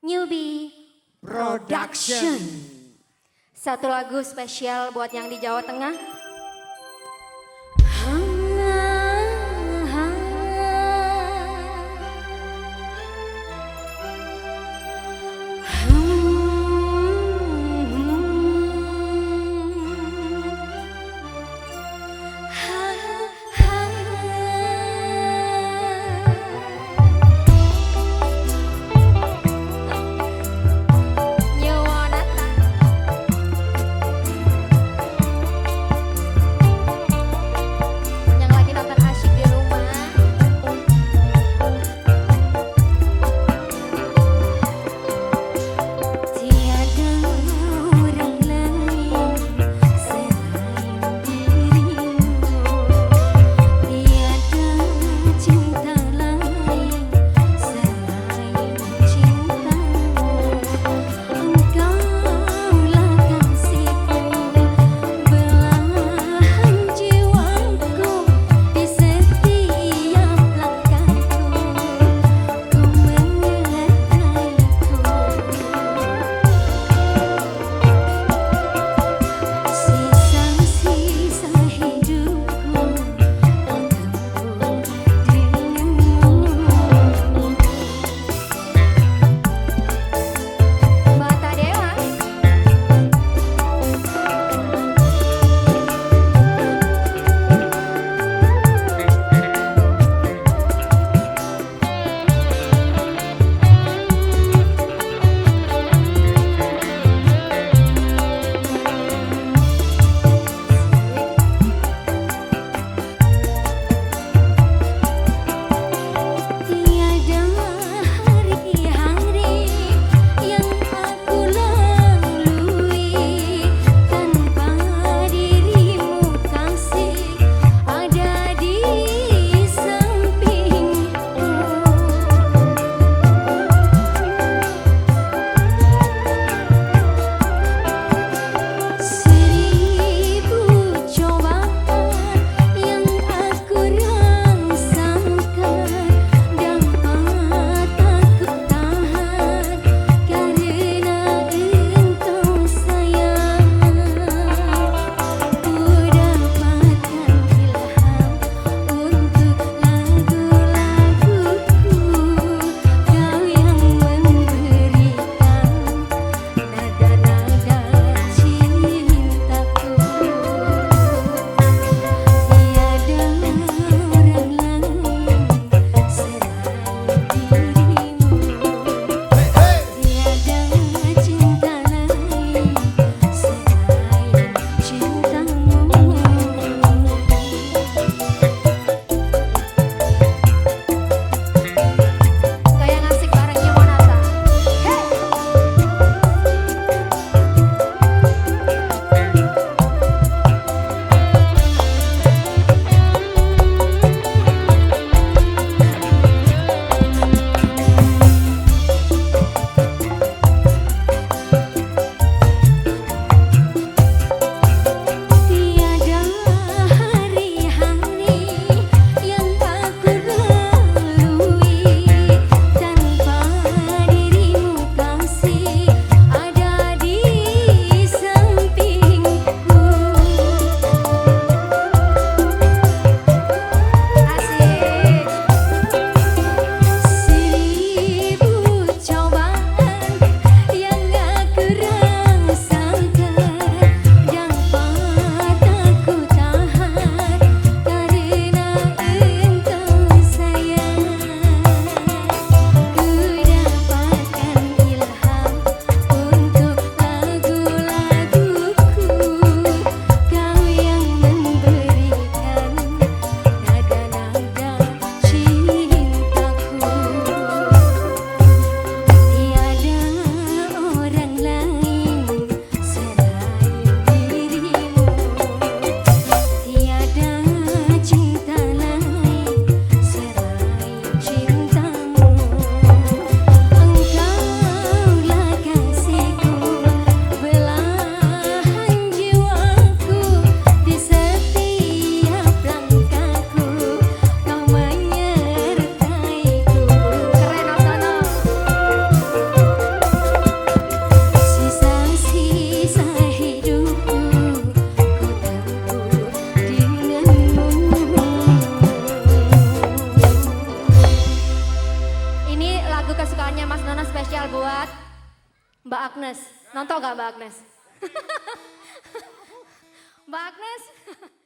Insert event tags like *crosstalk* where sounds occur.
Newbie Production. Satu lagu spesial buat yang di Jawa Tengah. lagu kesukaannya Mas nona spesial buat Mbak Agnes. Nonton gak Mbak Agnes? *laughs* Mbak Agnes. *laughs*